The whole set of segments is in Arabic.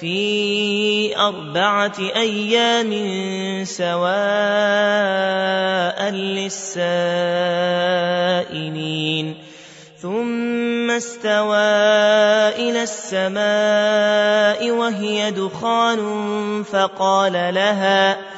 في أربعة أيام سواء للسائلين ثم استوى إلى السماء وهي دخان فقال لها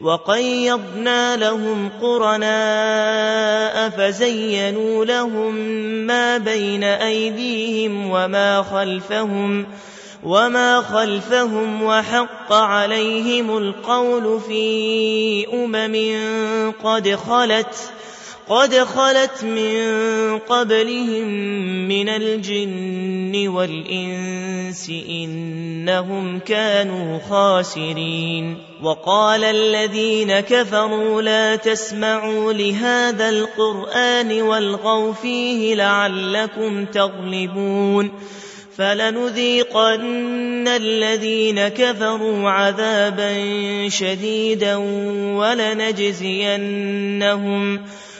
وقيضنا لهم قرناء فزينوا لهم ما بين أيديهم وما خلفهم وما خلفهم وحق عليهم القول في أمم قد خلت قد خلت من قبلهم من الجن والإنس إنهم كانوا خاسرين. وقال الذين كفروا لا تسمعوا لهذا القرآن والغوا فيه لعلكم تغلبون. فلنذيقن الذين كفروا عذابا شديدا ولنجزينهم. ولنجزينهم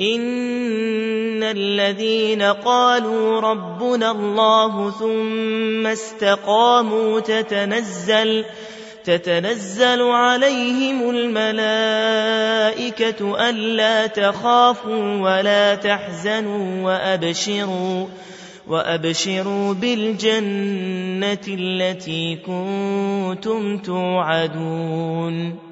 إن الذين قالوا ربنا الله ثم استقاموا تتنزل تتنزل عليهم الملائكة ألا تخافوا ولا تحزنوا وأبشروا وأبشروا بالجنة التي كنتم توعدون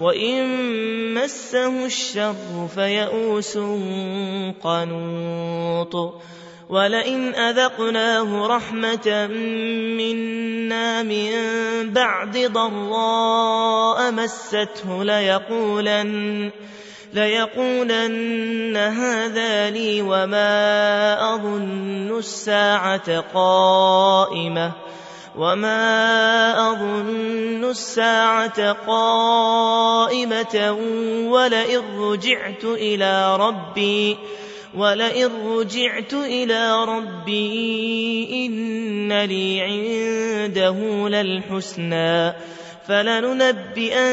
وإن مسه الشر فيئوس قنوط ولئن أذقناه رحمة منا من بعد ضراء مسته ليقولن ليقولن هذا لي وما أظن الساعة قائمة وما أظن الساعة قائمة ولئن رجعت إلى ربي ولئن رجعت إلى ربي إن لي عنده للحسنى. فلننبئن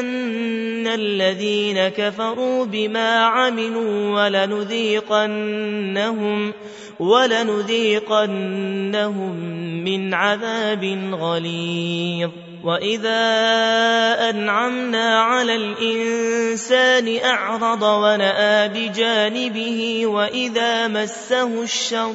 الذين كفروا بما عملوا ولنذيقنهم ولنذيقنهم من عذاب غليظ. وإذا أنعمنا على الإنسان أعرض ونأى بجانبه وإذا مسه الشر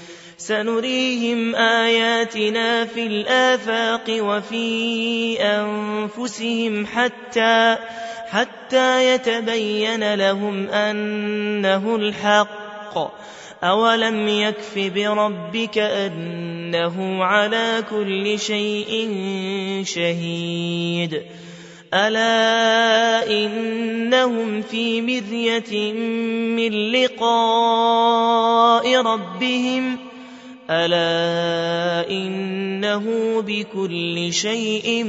سنريهم آياتنا في الآفاق وفي أنفسهم حتى حتى يتبين لهم أنه الحق. أولم يكف بربك أنه على كل شيء شهيد. ألا إنهم في مرية من لقاء ربهم ۖ ألا إنه بكل شيء